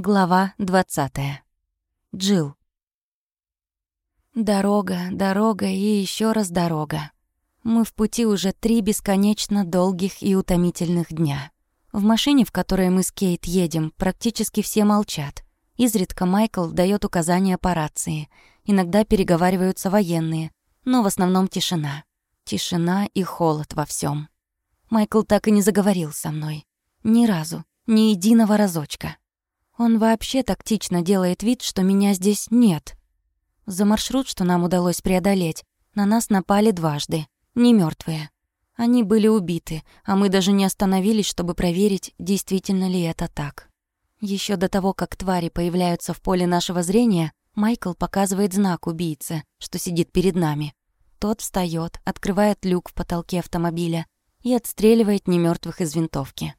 Глава 20. Джил. Дорога, дорога и еще раз дорога. Мы в пути уже три бесконечно долгих и утомительных дня. В машине, в которой мы с Кейт едем, практически все молчат. Изредка Майкл дает указания по рации. Иногда переговариваются военные, но в основном тишина. Тишина и холод во всем. Майкл так и не заговорил со мной. Ни разу, ни единого разочка. Он вообще тактично делает вид, что меня здесь нет. За маршрут, что нам удалось преодолеть, на нас напали дважды, не мертвые. Они были убиты, а мы даже не остановились, чтобы проверить, действительно ли это так. Еще до того, как твари появляются в поле нашего зрения, Майкл показывает знак убийце, что сидит перед нами. Тот встает, открывает люк в потолке автомобиля и отстреливает немертвых из винтовки.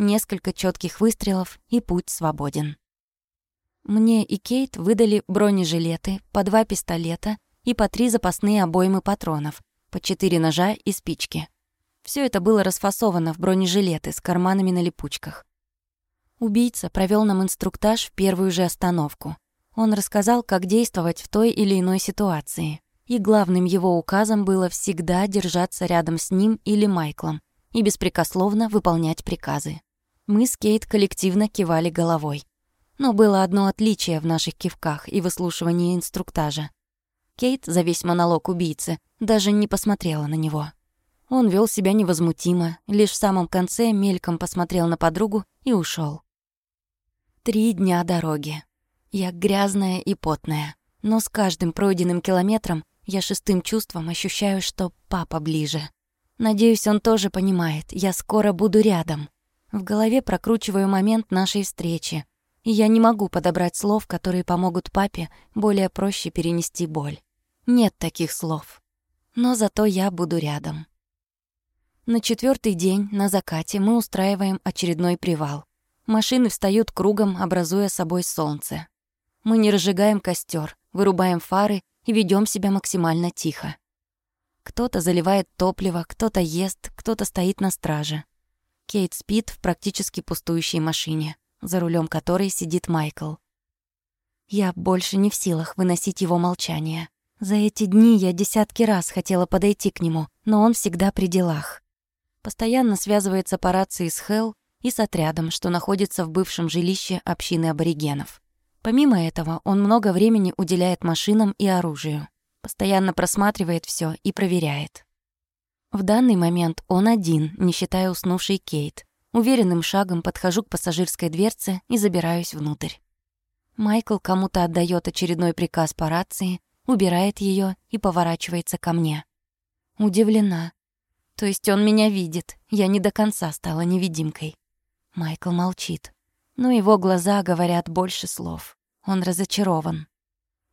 Несколько четких выстрелов, и путь свободен. Мне и Кейт выдали бронежилеты, по два пистолета и по три запасные обоймы патронов, по четыре ножа и спички. Все это было расфасовано в бронежилеты с карманами на липучках. Убийца провел нам инструктаж в первую же остановку. Он рассказал, как действовать в той или иной ситуации. И главным его указом было всегда держаться рядом с ним или Майклом и беспрекословно выполнять приказы. Мы с Кейт коллективно кивали головой. Но было одно отличие в наших кивках и выслушивании инструктажа. Кейт за весь монолог убийцы даже не посмотрела на него. Он вел себя невозмутимо, лишь в самом конце мельком посмотрел на подругу и ушел. Три дня дороги. Я грязная и потная, но с каждым пройденным километром я шестым чувством ощущаю, что папа ближе. Надеюсь, он тоже понимает, я скоро буду рядом. В голове прокручиваю момент нашей встречи, и я не могу подобрать слов, которые помогут папе более проще перенести боль. Нет таких слов. Но зато я буду рядом. На четвертый день, на закате, мы устраиваем очередной привал. Машины встают кругом, образуя собой солнце. Мы не разжигаем костер, вырубаем фары и ведем себя максимально тихо. Кто-то заливает топливо, кто-то ест, кто-то стоит на страже. Кейт спит в практически пустующей машине, за рулем которой сидит Майкл. Я больше не в силах выносить его молчание. За эти дни я десятки раз хотела подойти к нему, но он всегда при делах. Постоянно связывается по рации с Хелл и с отрядом, что находится в бывшем жилище общины аборигенов. Помимо этого, он много времени уделяет машинам и оружию. Постоянно просматривает все и проверяет. В данный момент он один, не считая уснувшей Кейт. Уверенным шагом подхожу к пассажирской дверце и забираюсь внутрь. Майкл кому-то отдает очередной приказ по рации, убирает ее и поворачивается ко мне. Удивлена. То есть он меня видит, я не до конца стала невидимкой. Майкл молчит. Но его глаза говорят больше слов. Он разочарован.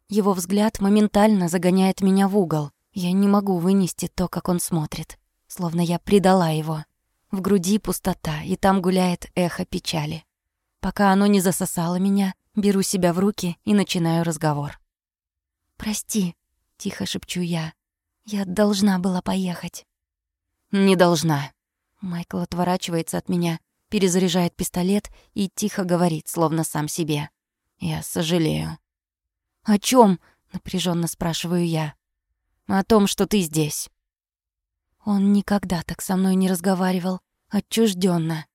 Его взгляд моментально загоняет меня в угол. Я не могу вынести то, как он смотрит, словно я предала его. В груди пустота, и там гуляет эхо печали. Пока оно не засосало меня, беру себя в руки и начинаю разговор. «Прости», — тихо шепчу я. «Я должна была поехать». «Не должна». Майкл отворачивается от меня, перезаряжает пистолет и тихо говорит, словно сам себе. «Я сожалею». «О чем? напряженно спрашиваю я о том, что ты здесь». Он никогда так со мной не разговаривал, отчужденно.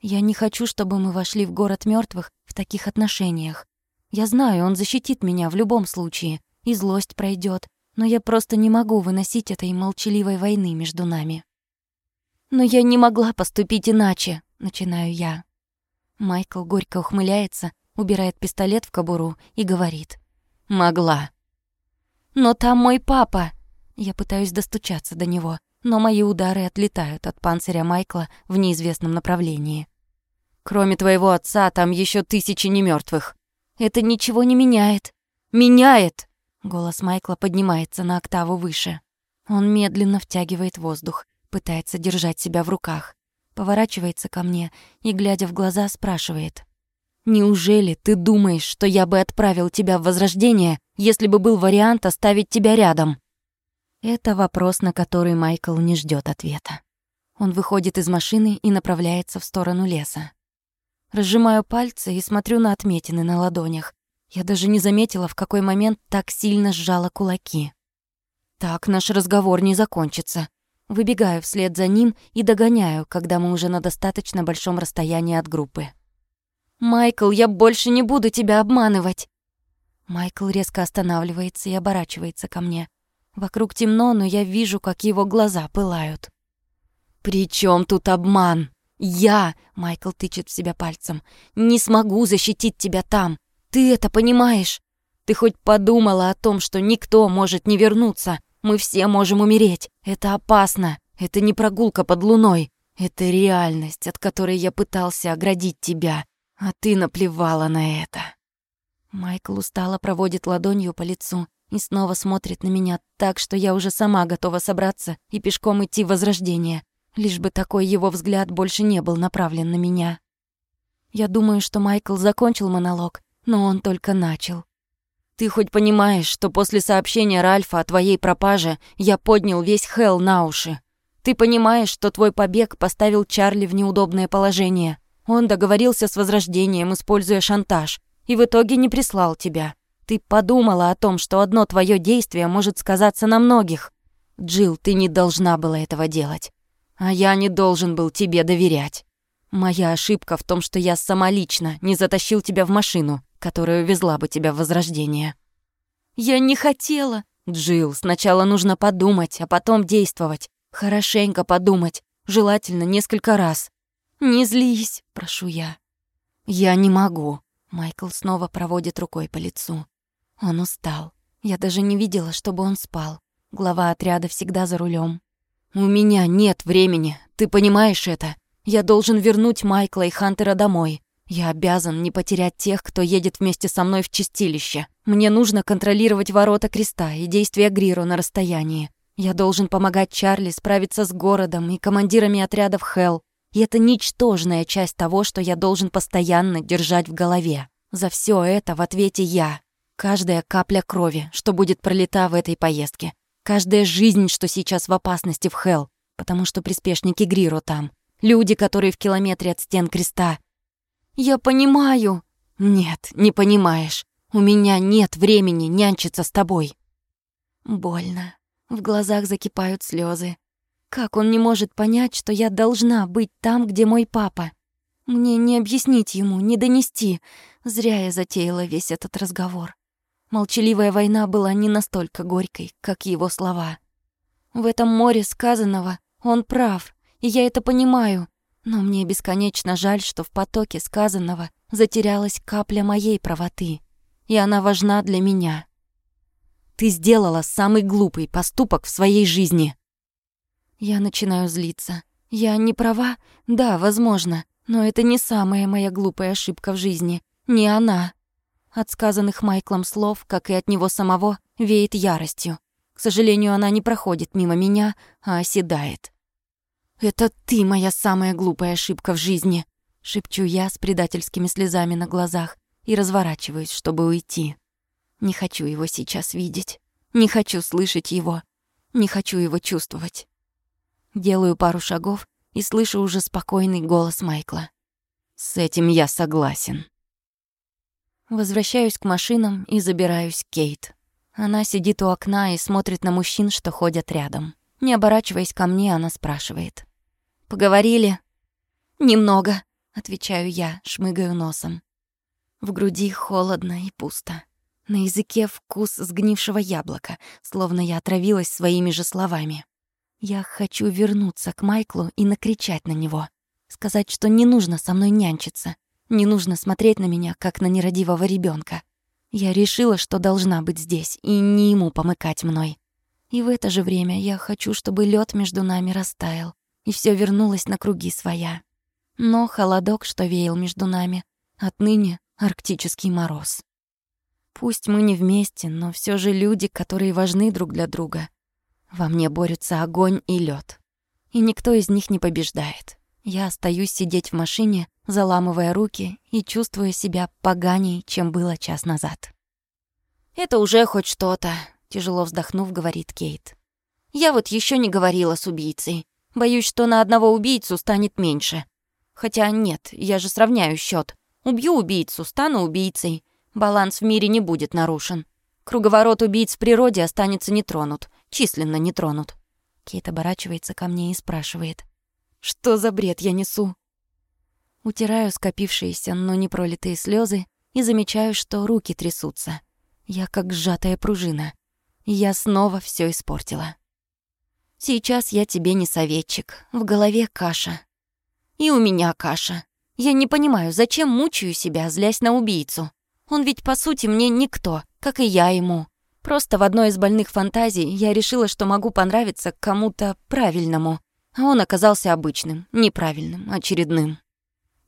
Я не хочу, чтобы мы вошли в город мертвых в таких отношениях. Я знаю, он защитит меня в любом случае, и злость пройдет, но я просто не могу выносить этой молчаливой войны между нами. «Но я не могла поступить иначе», — начинаю я. Майкл горько ухмыляется, убирает пистолет в кобуру и говорит. «Могла. «Но там мой папа!» Я пытаюсь достучаться до него, но мои удары отлетают от панциря Майкла в неизвестном направлении. «Кроме твоего отца, там еще тысячи немертвых. Это ничего не меняет. Меняет!» Голос Майкла поднимается на октаву выше. Он медленно втягивает воздух, пытается держать себя в руках, поворачивается ко мне и, глядя в глаза, спрашивает. Неужели ты думаешь, что я бы отправил тебя в Возрождение, если бы был вариант оставить тебя рядом?» Это вопрос, на который Майкл не ждет ответа. Он выходит из машины и направляется в сторону леса. Разжимаю пальцы и смотрю на отметины на ладонях. Я даже не заметила, в какой момент так сильно сжала кулаки. Так наш разговор не закончится. Выбегаю вслед за ним и догоняю, когда мы уже на достаточно большом расстоянии от группы. «Майкл, я больше не буду тебя обманывать!» Майкл резко останавливается и оборачивается ко мне. Вокруг темно, но я вижу, как его глаза пылают. «При чем тут обман? Я, — Майкл тычет в себя пальцем, — не смогу защитить тебя там. Ты это понимаешь? Ты хоть подумала о том, что никто может не вернуться? Мы все можем умереть. Это опасно. Это не прогулка под луной. Это реальность, от которой я пытался оградить тебя. А ты наплевала на это. Майкл устало проводит ладонью по лицу и снова смотрит на меня так, что я уже сама готова собраться и пешком идти в Возрождение, лишь бы такой его взгляд больше не был направлен на меня. Я думаю, что Майкл закончил монолог, но он только начал. Ты хоть понимаешь, что после сообщения Ральфа о твоей пропаже я поднял весь Хелл на уши? Ты понимаешь, что твой побег поставил Чарли в неудобное положение? Он договорился с Возрождением, используя шантаж, и в итоге не прислал тебя. Ты подумала о том, что одно твое действие может сказаться на многих. Джилл, ты не должна была этого делать. А я не должен был тебе доверять. Моя ошибка в том, что я самолично не затащил тебя в машину которая увезла бы тебя в Возрождение. Я не хотела. Джилл, сначала нужно подумать, а потом действовать. Хорошенько подумать, желательно несколько раз. Не злись, прошу я. Я не могу. Майкл снова проводит рукой по лицу. Он устал. Я даже не видела, чтобы он спал. Глава отряда всегда за рулем. У меня нет времени, ты понимаешь это? Я должен вернуть Майкла и Хантера домой. Я обязан не потерять тех, кто едет вместе со мной в чистилище. Мне нужно контролировать ворота креста и действия Гриру на расстоянии. Я должен помогать Чарли справиться с городом и командирами отрядов Хелл. И это ничтожная часть того, что я должен постоянно держать в голове. За все это в ответе я. Каждая капля крови, что будет пролита в этой поездке. Каждая жизнь, что сейчас в опасности в Хелл, потому что приспешники Гриру там. Люди, которые в километре от стен креста, «Я понимаю». «Нет, не понимаешь. У меня нет времени нянчиться с тобой». Больно. В глазах закипают слезы. Как он не может понять, что я должна быть там, где мой папа? Мне не объяснить ему, не донести. Зря я затеяла весь этот разговор. Молчаливая война была не настолько горькой, как его слова. В этом море сказанного он прав, и я это понимаю. Но мне бесконечно жаль, что в потоке сказанного затерялась капля моей правоты, и она важна для меня. Ты сделала самый глупый поступок в своей жизни. Я начинаю злиться. Я не права? Да, возможно, но это не самая моя глупая ошибка в жизни. Не она. От сказанных Майклом слов, как и от него самого, веет яростью. К сожалению, она не проходит мимо меня, а оседает. «Это ты моя самая глупая ошибка в жизни», — шепчу я с предательскими слезами на глазах и разворачиваюсь, чтобы уйти. Не хочу его сейчас видеть, не хочу слышать его, не хочу его чувствовать. Делаю пару шагов и слышу уже спокойный голос Майкла. «С этим я согласен». Возвращаюсь к машинам и забираюсь Кейт. Она сидит у окна и смотрит на мужчин, что ходят рядом. Не оборачиваясь ко мне, она спрашивает. Поговорили?» «Немного», — отвечаю я, шмыгаю носом. В груди холодно и пусто. На языке вкус сгнившего яблока, словно я отравилась своими же словами. Я хочу вернуться к Майклу и накричать на него. Сказать, что не нужно со мной нянчиться. Не нужно смотреть на меня, как на нерадивого ребенка. Я решила, что должна быть здесь, и не ему помыкать мной. И в это же время я хочу, чтобы лед между нами растаял, и все вернулось на круги своя. Но холодок, что веял между нами, отныне арктический мороз. Пусть мы не вместе, но все же люди, которые важны друг для друга. Во мне борются огонь и лед, И никто из них не побеждает. Я остаюсь сидеть в машине, заламывая руки и чувствуя себя поганей, чем было час назад. «Это уже хоть что-то», — тяжело вздохнув, говорит Кейт. «Я вот еще не говорила с убийцей. Боюсь, что на одного убийцу станет меньше. Хотя нет, я же сравняю счет. Убью убийцу, стану убийцей. Баланс в мире не будет нарушен. Круговорот убийц в природе останется нетронут, численно не тронут. Кейт оборачивается ко мне и спрашивает. «Что за бред я несу?» Утираю скопившиеся, но не пролитые слезы и замечаю, что руки трясутся. Я как сжатая пружина. Я снова все испортила. Сейчас я тебе не советчик, в голове каша. И у меня каша. Я не понимаю, зачем мучаю себя, злясь на убийцу. Он ведь, по сути, мне никто, как и я ему. Просто в одной из больных фантазий я решила, что могу понравиться кому-то правильному, а он оказался обычным, неправильным, очередным.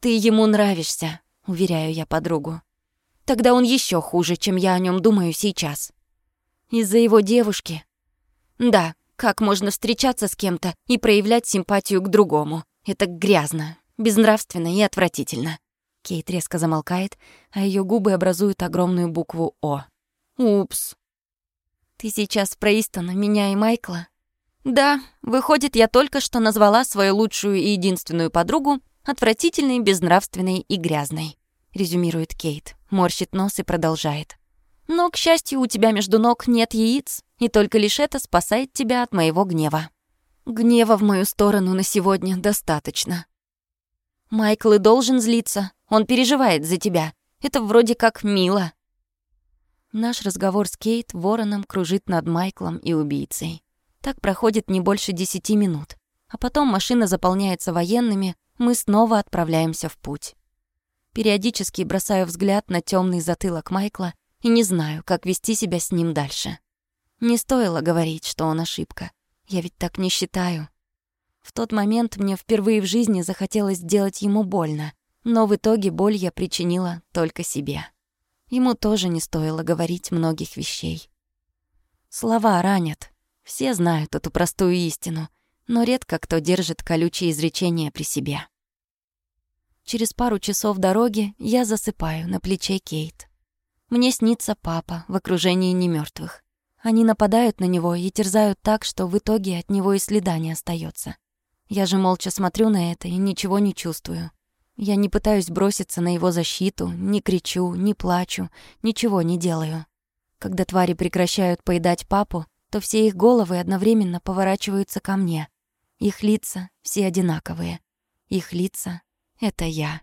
«Ты ему нравишься», — уверяю я подругу. «Тогда он еще хуже, чем я о нем думаю сейчас». «Из-за его девушки?» «Да, как можно встречаться с кем-то и проявлять симпатию к другому? Это грязно, безнравственно и отвратительно». Кейт резко замолкает, а ее губы образуют огромную букву «О». «Упс». «Ты сейчас про Истона, меня и Майкла?» «Да, выходит, я только что назвала свою лучшую и единственную подругу отвратительной, безнравственной и грязной», — резюмирует Кейт, морщит нос и продолжает. «Но, к счастью, у тебя между ног нет яиц, и только лишь это спасает тебя от моего гнева». «Гнева в мою сторону на сегодня достаточно». «Майкл и должен злиться, он переживает за тебя. Это вроде как мило». Наш разговор с Кейт вороном кружит над Майклом и убийцей. Так проходит не больше десяти минут. А потом машина заполняется военными, мы снова отправляемся в путь. Периодически бросаю взгляд на темный затылок Майкла и не знаю, как вести себя с ним дальше. Не стоило говорить, что он ошибка. Я ведь так не считаю. В тот момент мне впервые в жизни захотелось сделать ему больно, но в итоге боль я причинила только себе. Ему тоже не стоило говорить многих вещей. Слова ранят. Все знают эту простую истину, но редко кто держит колючие изречения при себе. Через пару часов дороги я засыпаю на плече Кейт. Мне снится папа в окружении немертвых. Они нападают на него и терзают так, что в итоге от него и следа не остается. Я же молча смотрю на это и ничего не чувствую. Я не пытаюсь броситься на его защиту, не кричу, не плачу, ничего не делаю. Когда твари прекращают поедать папу, то все их головы одновременно поворачиваются ко мне, их лица все одинаковые. Их лица — это я.